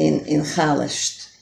em, em